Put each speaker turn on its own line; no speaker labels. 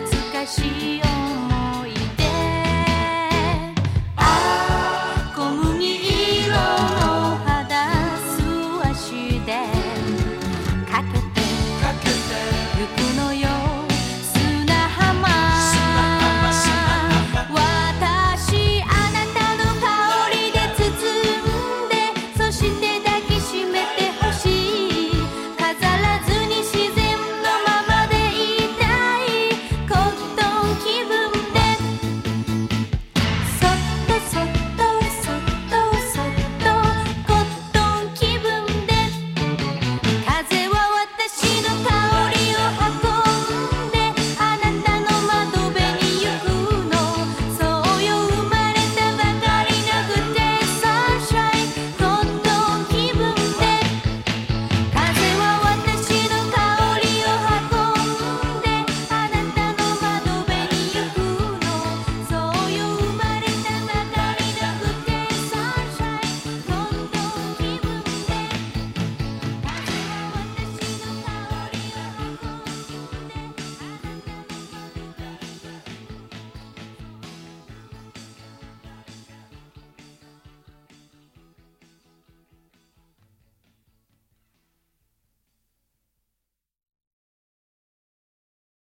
懐かしい